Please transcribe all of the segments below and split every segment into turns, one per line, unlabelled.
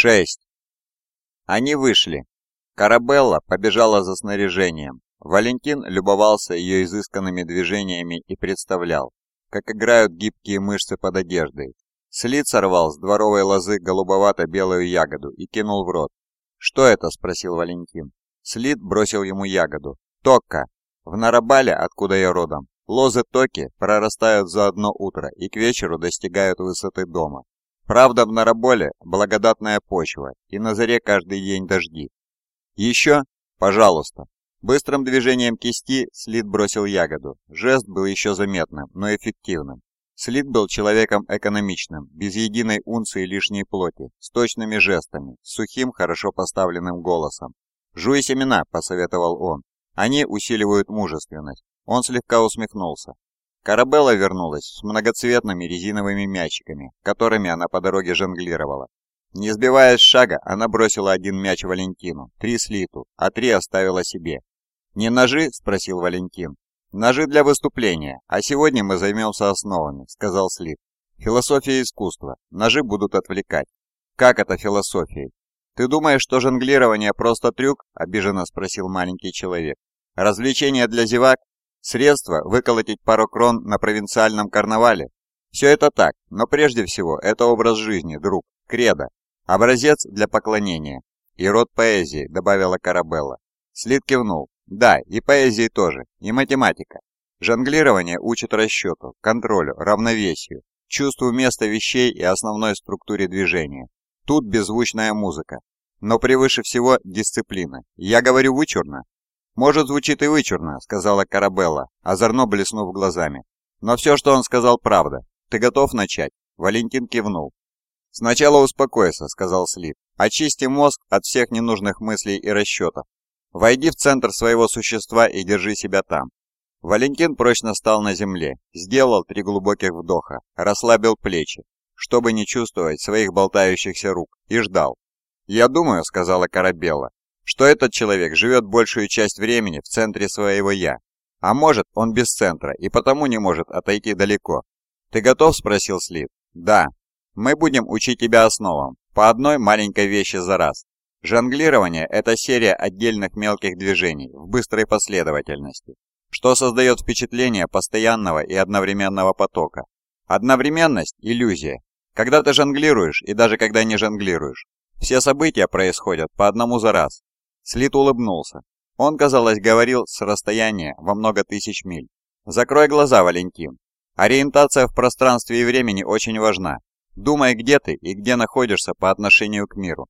Шесть. Они вышли. Карабелла побежала за снаряжением. Валентин любовался ее изысканными движениями и представлял, как играют гибкие мышцы под одеждой. Слит сорвал с дворовой лозы голубовато-белую ягоду и кинул в рот. «Что это?» – спросил Валентин. Слит бросил ему ягоду. «Токка! В Нарабале, откуда я родом, лозы токи прорастают за одно утро и к вечеру достигают высоты дома. Правда, в Нараболе благодатная почва, и на заре каждый день дожди. Еще? Пожалуйста. Быстрым движением кисти Слит бросил ягоду. Жест был еще заметным, но эффективным. Слит был человеком экономичным, без единой унции лишней плоти, с точными жестами, с сухим, хорошо поставленным голосом. «Жуй семена», — посоветовал он. «Они усиливают мужественность». Он слегка усмехнулся. Карабелла вернулась с многоцветными резиновыми мячиками, которыми она по дороге жонглировала. Не сбиваясь с шага, она бросила один мяч Валентину, три слиту, а три оставила себе. «Не ножи?» – спросил Валентин. «Ножи для выступления, а сегодня мы займемся основами», – сказал Слит. «Философия искусства. Ножи будут отвлекать». «Как это философия? Ты думаешь, что жонглирование просто трюк?» – обиженно спросил маленький человек. «Развлечение для зевак? Средство выколотить пару крон на провинциальном карнавале? Все это так, но прежде всего это образ жизни, друг, кредо, образец для поклонения. И род поэзии, добавила Карабелла. Слит кивнул. Да, и поэзии тоже, и математика. Жонглирование учит расчету, контролю, равновесию, чувству места вещей и основной структуре движения. Тут беззвучная музыка. Но превыше всего дисциплина. Я говорю вычурно, «Может, звучит и вычурно», — сказала Карабелла, озорно блеснув глазами. «Но все, что он сказал, правда. Ты готов начать?» Валентин кивнул. «Сначала успокойся», — сказал Слив. «Очисти мозг от всех ненужных мыслей и расчетов. Войди в центр своего существа и держи себя там». Валентин прочно стал на земле, сделал три глубоких вдоха, расслабил плечи, чтобы не чувствовать своих болтающихся рук, и ждал. «Я думаю», — сказала Карабелла, что этот человек живет большую часть времени в центре своего «я». А может, он без центра и потому не может отойти далеко. «Ты готов?» – спросил Слит. «Да. Мы будем учить тебя основам, по одной маленькой вещи за раз. Жонглирование – это серия отдельных мелких движений в быстрой последовательности, что создает впечатление постоянного и одновременного потока. Одновременность – иллюзия. Когда ты жонглируешь и даже когда не жонглируешь, все события происходят по одному за раз, Слит улыбнулся. Он, казалось, говорил с расстояния во много тысяч миль. «Закрой глаза, Валентин. Ориентация в пространстве и времени очень важна. Думай, где ты и где находишься по отношению к миру».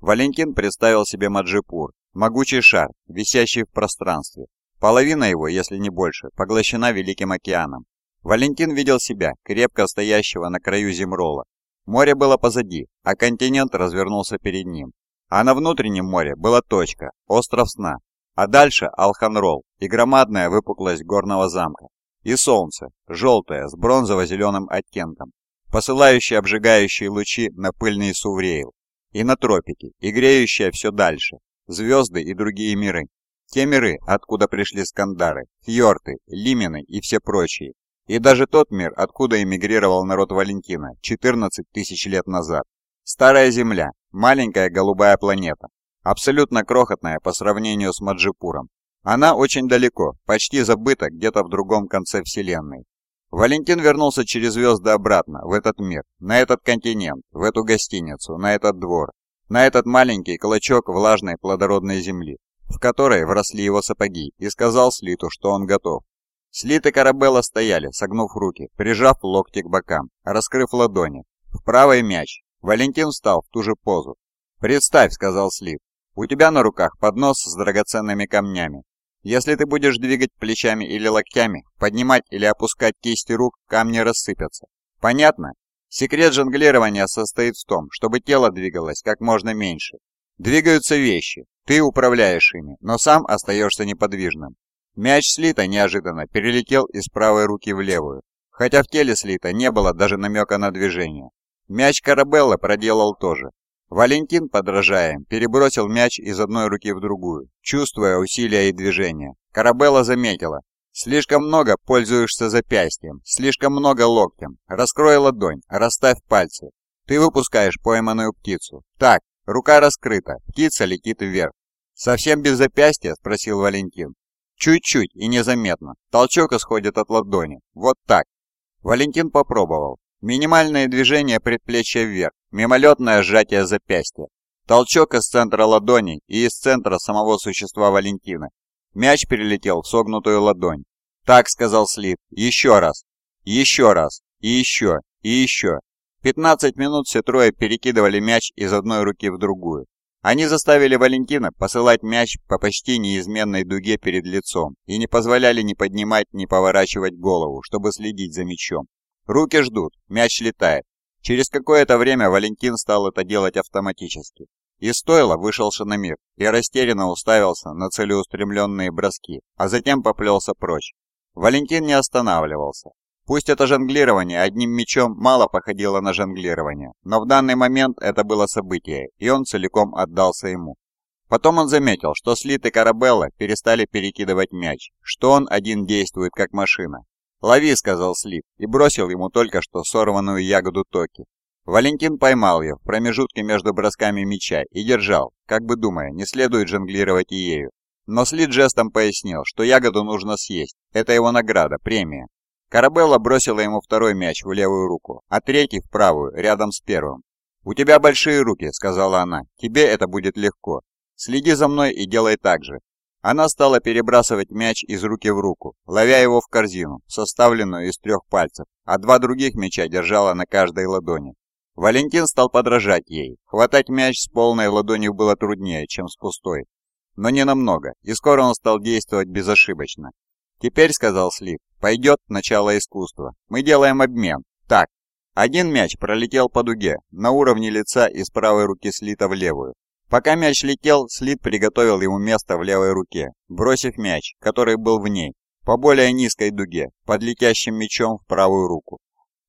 Валентин представил себе Маджипур, могучий шар, висящий в пространстве. Половина его, если не больше, поглощена Великим океаном. Валентин видел себя, крепко стоящего на краю Земрола. Море было позади, а континент развернулся перед ним. А на внутреннем море была точка, остров сна, а дальше Алханрол и громадная выпуклость горного замка. И солнце, желтое, с бронзово-зеленым оттенком, посылающее обжигающие лучи на пыльный Суврейл, и на тропики, и греющее все дальше, звезды и другие миры. Те миры, откуда пришли Скандары, Фьорты, Лимины и все прочие. И даже тот мир, откуда эмигрировал народ Валентина 14 тысяч лет назад. Старая Земля, маленькая голубая планета, абсолютно крохотная по сравнению с Маджипуром. Она очень далеко, почти забыта где-то в другом конце Вселенной. Валентин вернулся через звезды обратно, в этот мир, на этот континент, в эту гостиницу, на этот двор, на этот маленький клочок влажной плодородной земли, в которой вросли его сапоги, и сказал Слиту, что он готов. Слит и Карабелла стояли, согнув руки, прижав локти к бокам, раскрыв ладони. В правый мяч, Валентин встал в ту же позу. «Представь», — сказал Слив, — «у тебя на руках поднос с драгоценными камнями. Если ты будешь двигать плечами или локтями, поднимать или опускать кисти рук, камни рассыпятся. Понятно? Секрет жонглирования состоит в том, чтобы тело двигалось как можно меньше. Двигаются вещи, ты управляешь ими, но сам остаешься неподвижным. Мяч Слита неожиданно перелетел из правой руки в левую, хотя в теле Слита не было даже намека на движение. Мяч Карабелла проделал тоже. Валентин, подражая, перебросил мяч из одной руки в другую, чувствуя усилия и движения. Карабелла заметила. «Слишком много пользуешься запястьем, слишком много локтем. Раскрой ладонь, расставь пальцы. Ты выпускаешь пойманную птицу. Так, рука раскрыта, птица летит вверх. «Совсем без запястья?» – спросил Валентин. «Чуть-чуть и незаметно. Толчок исходит от ладони. Вот так». Валентин попробовал. Минимальное движение предплечья вверх, мимолетное сжатие запястья. Толчок из центра ладони и из центра самого существа Валентина. Мяч перелетел в согнутую ладонь. «Так», — сказал Слит, — «еще раз, еще раз, и еще, и еще». Пятнадцать минут все трое перекидывали мяч из одной руки в другую. Они заставили Валентина посылать мяч по почти неизменной дуге перед лицом и не позволяли ни поднимать, ни поворачивать голову, чтобы следить за мячом. Руки ждут, мяч летает. Через какое-то время Валентин стал это делать автоматически. Из стойла вышел Шанамир и растерянно уставился на целеустремленные броски, а затем поплелся прочь. Валентин не останавливался. Пусть это жонглирование одним мечом мало походило на жонглирование, но в данный момент это было событие, и он целиком отдался ему. Потом он заметил, что Слит и Карабелла перестали перекидывать мяч, что он один действует как машина. «Лови», — сказал Слит, и бросил ему только что сорванную ягоду Токи. Валентин поймал ее в промежутке между бросками мяча и держал, как бы думая, не следует жонглировать и ею. Но Слит жестом пояснил, что ягоду нужно съесть, это его награда, премия. Карабелла бросила ему второй мяч в левую руку, а третий в правую, рядом с первым. «У тебя большие руки», — сказала она, — «тебе это будет легко. Следи за мной и делай так же». Она стала перебрасывать мяч из руки в руку, ловя его в корзину, составленную из трех пальцев, а два других мяча держала на каждой ладони. Валентин стал подражать ей. Хватать мяч с полной ладонью было труднее, чем с пустой. Но не намного, и скоро он стал действовать безошибочно. «Теперь», — сказал Слив, — «пойдет начало искусства. Мы делаем обмен. Так». Один мяч пролетел по дуге, на уровне лица из правой руки Слита в левую. Пока мяч летел, Слит приготовил ему место в левой руке, бросив мяч, который был в ней, по более низкой дуге, под летящим мячом в правую руку.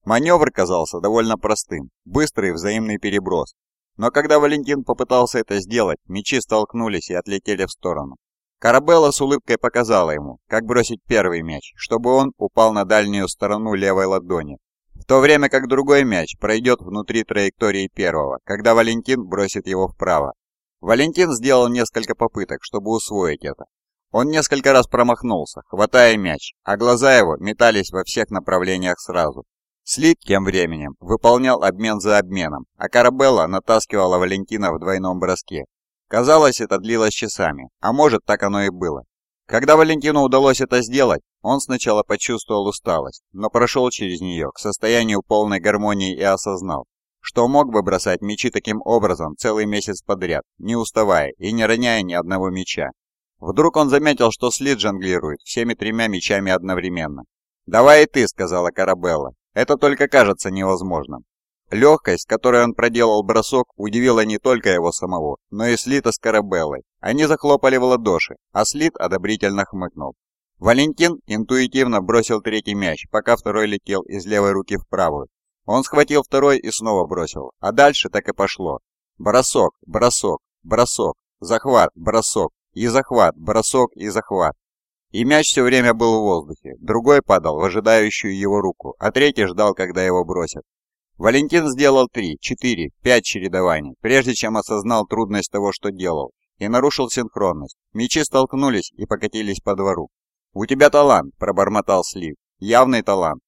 Маневр казался довольно простым, быстрый взаимный переброс. Но когда Валентин попытался это сделать, мячи столкнулись и отлетели в сторону. Карабелла с улыбкой показала ему, как бросить первый мяч, чтобы он упал на дальнюю сторону левой ладони, в то время как другой мяч пройдет внутри траектории первого, когда Валентин бросит его вправо. Валентин сделал несколько попыток, чтобы усвоить это. Он несколько раз промахнулся, хватая мяч, а глаза его метались во всех направлениях сразу. Слит тем временем выполнял обмен за обменом, а Карабелла натаскивала Валентина в двойном броске, Казалось, это длилось часами, а может, так оно и было. Когда Валентину удалось это сделать, он сначала почувствовал усталость, но прошел через нее к состоянию полной гармонии и осознал, что мог бы бросать мячи таким образом целый месяц подряд, не уставая и не роняя ни одного мяча. Вдруг он заметил, что Слит жонглирует всеми тремя мячами одновременно. «Давай и ты», — сказала Карабелла. «Это только кажется невозможным. Легкость, которой он проделал бросок, удивила не только его самого, но и Слита с Карабеллой. Они захлопали в ладоши, а Слит одобрительно хмыкнул. Валентин интуитивно бросил третий мяч, пока второй летел из левой руки в правую. Он схватил второй и снова бросил, а дальше так и пошло. Бросок, бросок, бросок, захват, бросок, и захват, бросок и захват. И мяч все время был в воздухе, другой падал в ожидающую его руку, а третий ждал, когда его бросят. Валентин сделал три, четыре, пять чередований, прежде чем осознал трудность того, что делал, и нарушил синхронность. Мечи столкнулись и покатились по двору. «У тебя талант», – пробормотал Слив. «Явный талант».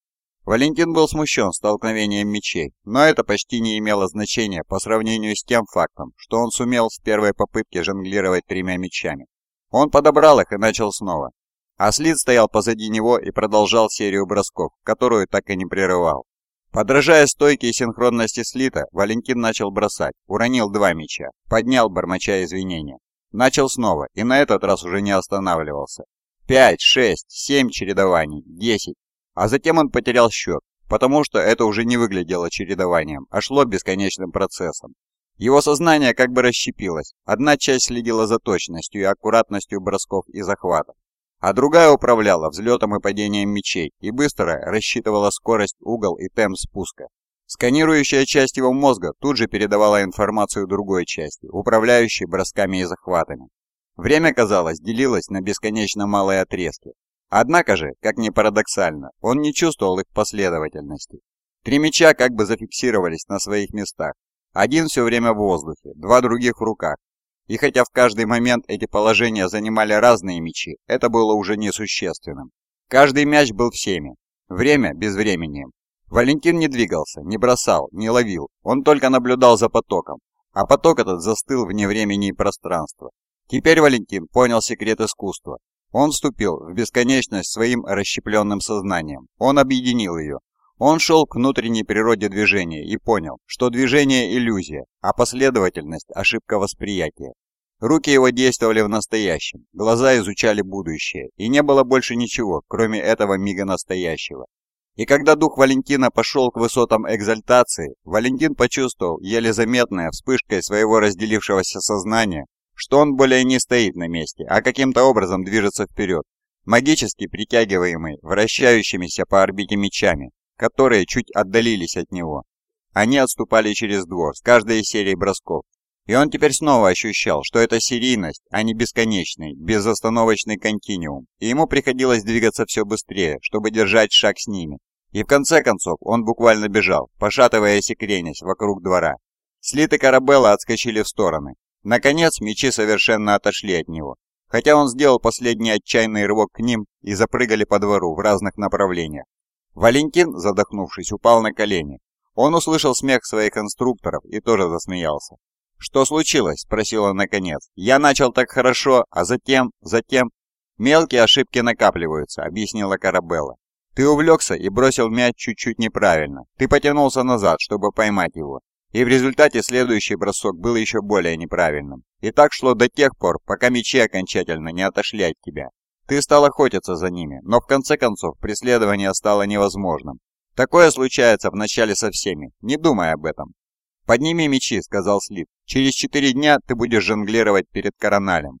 Валентин был смущен столкновением мечей, но это почти не имело значения по сравнению с тем фактом, что он сумел с первой попытки жонглировать тремя мечами. Он подобрал их и начал снова. А Слит стоял позади него и продолжал серию бросков, которую так и не прерывал. Подражая стойке и синхронности слита, Валентин начал бросать, уронил два мяча, поднял, бормоча извинения. Начал снова, и на этот раз уже не останавливался. Пять, шесть, семь чередований, десять. А затем он потерял счет, потому что это уже не выглядело чередованием, а шло бесконечным процессом. Его сознание как бы расщепилось. Одна часть следила за точностью и аккуратностью бросков и захватов, а другая управляла взлетом и падением мечей и быстро рассчитывала скорость, угол и темп спуска. Сканирующая часть его мозга тут же передавала информацию другой части, управляющей бросками и захватами. Время, казалось, делилось на бесконечно малые отрезки. Однако же, как ни парадоксально, он не чувствовал их последовательности. Три меча как бы зафиксировались на своих местах. Один все время в воздухе, два других в руках. И хотя в каждый момент эти положения занимали разные мечи, это было уже несущественным. Каждый мяч был всеми. Время без времени. Валентин не двигался, не бросал, не ловил. Он только наблюдал за потоком. А поток этот застыл вне времени и пространства. Теперь Валентин понял секрет искусства. Он вступил в бесконечность своим расщепленным сознанием. Он объединил ее. Он шел к внутренней природе движения и понял, что движение – иллюзия, а последовательность – ошибка восприятия. Руки его действовали в настоящем, глаза изучали будущее, и не было больше ничего, кроме этого мига настоящего. И когда дух Валентина пошел к высотам экзальтации, Валентин почувствовал еле заметное вспышкой своего разделившегося сознания, что он более не стоит на месте, а каким-то образом движется вперед, магически притягиваемый вращающимися по орбите мечами, которые чуть отдалились от него. Они отступали через двор с каждой из серий бросков, и он теперь снова ощущал, что это серийность, а не бесконечный, безостановочный континуум, и ему приходилось двигаться все быстрее, чтобы держать шаг с ними. И в конце концов он буквально бежал, пошатываясь и кренясь вокруг двора. Слиты Карабелла отскочили в стороны. Наконец мечи совершенно отошли от него, хотя он сделал последний отчаянный рывок к ним и запрыгали по двору в разных направлениях. Валентин, задохнувшись, упал на колени. Он услышал смех своих инструкторов и тоже засмеялся. «Что случилось?» – спросил он наконец. «Я начал так хорошо, а затем, затем...» «Мелкие ошибки накапливаются», – объяснила Карабелла. Ты увлекся и бросил мяч чуть-чуть неправильно. Ты потянулся назад, чтобы поймать его. И в результате следующий бросок был еще более неправильным. И так шло до тех пор, пока мячи окончательно не отошли от тебя. Ты стал охотиться за ними, но в конце концов преследование стало невозможным. Такое случается вначале со всеми, не думай об этом. «Подними мечи», — сказал Слив. «Через четыре дня ты будешь жонглировать перед короналем.